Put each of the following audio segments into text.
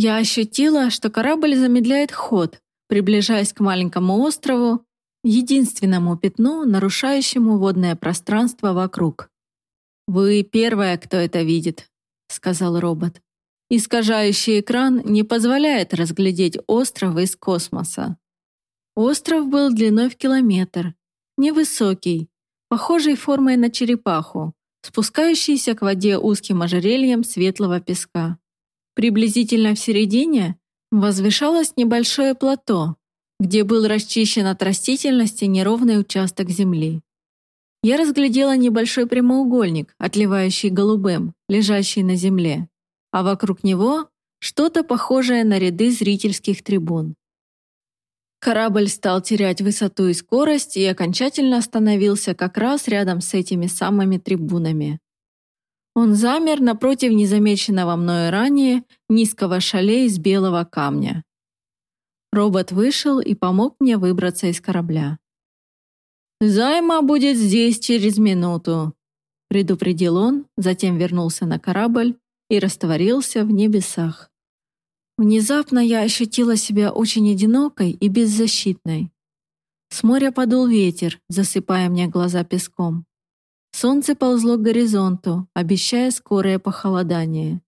Я ощутила, что корабль замедляет ход, приближаясь к маленькому острову, единственному пятну, нарушающему водное пространство вокруг. «Вы первая, кто это видит», — сказал робот. Искажающий экран не позволяет разглядеть остров из космоса. Остров был длиной в километр, невысокий, похожий формой на черепаху, спускающийся к воде узким ожерельем светлого песка. Приблизительно в середине возвышалось небольшое плато, где был расчищен от растительности неровный участок земли. Я разглядела небольшой прямоугольник, отливающий голубым, лежащий на земле, а вокруг него что-то похожее на ряды зрительских трибун. Корабль стал терять высоту и скорость и окончательно остановился как раз рядом с этими самыми трибунами. Он замер напротив незамеченного мною ранее низкого шале из белого камня. Робот вышел и помог мне выбраться из корабля. «Займа будет здесь через минуту», — предупредил он, затем вернулся на корабль и растворился в небесах. Внезапно я ощутила себя очень одинокой и беззащитной. С моря подул ветер, засыпая мне глаза песком. Солнце ползло к горизонту, обещая скорое похолодание.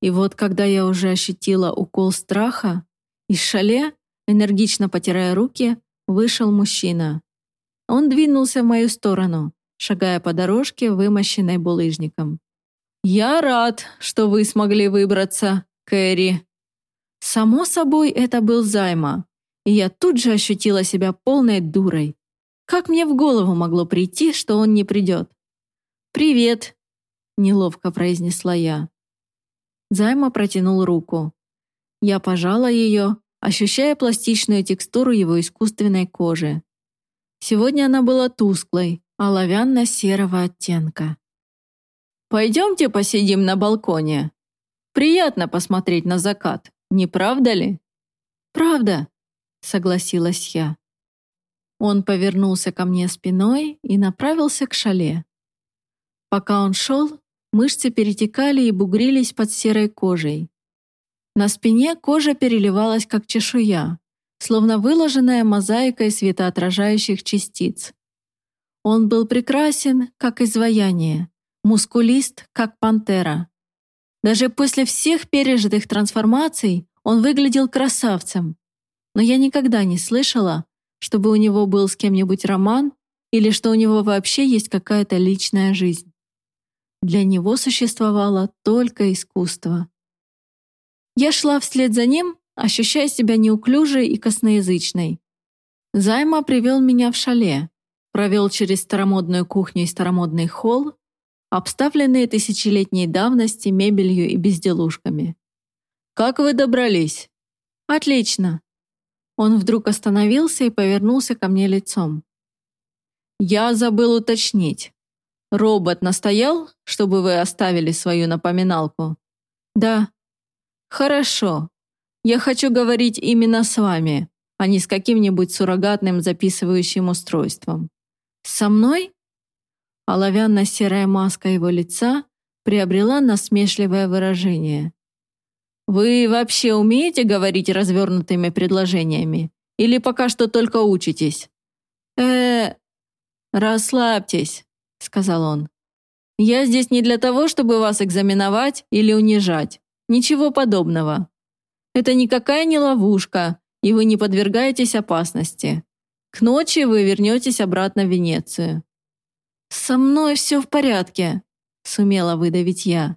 И вот когда я уже ощутила укол страха, из шале, энергично потирая руки, вышел мужчина. Он двинулся в мою сторону, шагая по дорожке, вымощенной булыжником. «Я рад, что вы смогли выбраться, Кэрри». Само собой, это был Займа, и я тут же ощутила себя полной дурой. Как мне в голову могло прийти, что он не придет? «Привет», — неловко произнесла я. Займа протянул руку. Я пожала ее, ощущая пластичную текстуру его искусственной кожи. Сегодня она была тусклой, оловянно-серого оттенка. «Пойдемте посидим на балконе. Приятно посмотреть на закат, не правда ли?» «Правда», — согласилась я. Он повернулся ко мне спиной и направился к шале. Пока он шел, мышцы перетекали и бугрились под серой кожей. На спине кожа переливалась, как чешуя, словно выложенная мозаикой светоотражающих частиц. Он был прекрасен, как изваяние, мускулист, как пантера. Даже после всех пережитых трансформаций он выглядел красавцем. Но я никогда не слышала, чтобы у него был с кем-нибудь роман или что у него вообще есть какая-то личная жизнь. Для него существовало только искусство. Я шла вслед за ним, ощущая себя неуклюжей и косноязычной. Займа привел меня в шале, провел через старомодную кухню и старомодный холл, обставленные тысячелетней давности мебелью и безделушками. «Как вы добрались?» «Отлично». Он вдруг остановился и повернулся ко мне лицом. «Я забыл уточнить. Робот настоял, чтобы вы оставили свою напоминалку?» «Да», «Хорошо. Я хочу говорить именно с вами, а не с каким-нибудь суррогатным записывающим устройством. Со мной?» Оловянно-серая маска его лица приобрела насмешливое выражение. «Вы вообще умеете говорить развернутыми предложениями? Или пока что только учитесь?» э расслабьтесь», — сказал он. «Я здесь не для того, чтобы вас экзаменовать или унижать. Ничего подобного. Это никакая не ловушка, и вы не подвергаетесь опасности. К ночи вы вернетесь обратно в Венецию. «Со мной все в порядке», — сумела выдавить я.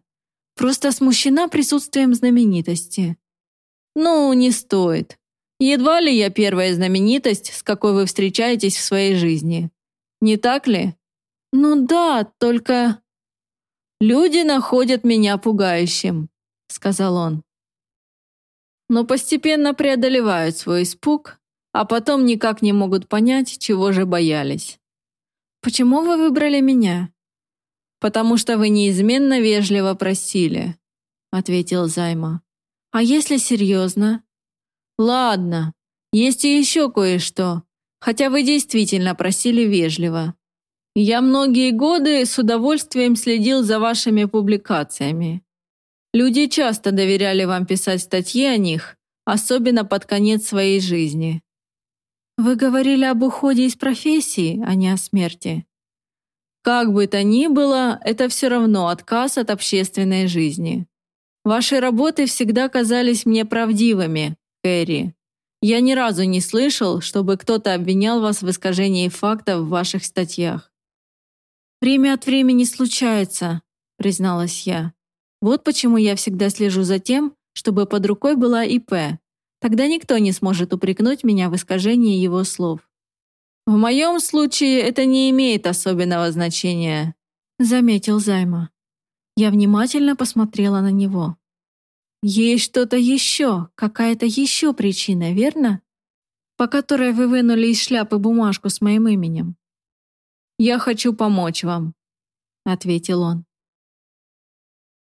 «Просто смущена присутствием знаменитости». «Ну, не стоит. Едва ли я первая знаменитость, с какой вы встречаетесь в своей жизни. Не так ли?» «Ну да, только...» «Люди находят меня пугающим сказал он. Но постепенно преодолевают свой испуг, а потом никак не могут понять, чего же боялись. «Почему вы выбрали меня?» «Потому что вы неизменно вежливо просили», — ответил Займа. «А если серьезно?» «Ладно, есть и еще кое-что, хотя вы действительно просили вежливо. Я многие годы с удовольствием следил за вашими публикациями. Люди часто доверяли вам писать статьи о них, особенно под конец своей жизни. Вы говорили об уходе из профессии, а не о смерти. Как бы то ни было, это все равно отказ от общественной жизни. Ваши работы всегда казались мне правдивыми, Кэрри. Я ни разу не слышал, чтобы кто-то обвинял вас в искажении фактов в ваших статьях. Время от времени случается, призналась я. Вот почему я всегда слежу за тем, чтобы под рукой была ИП. Тогда никто не сможет упрекнуть меня в искажении его слов. В моем случае это не имеет особенного значения, заметил Займа. Я внимательно посмотрела на него. Есть что-то еще, какая-то еще причина, верно? По которой вы вынули из шляпы бумажку с моим именем. Я хочу помочь вам, ответил он.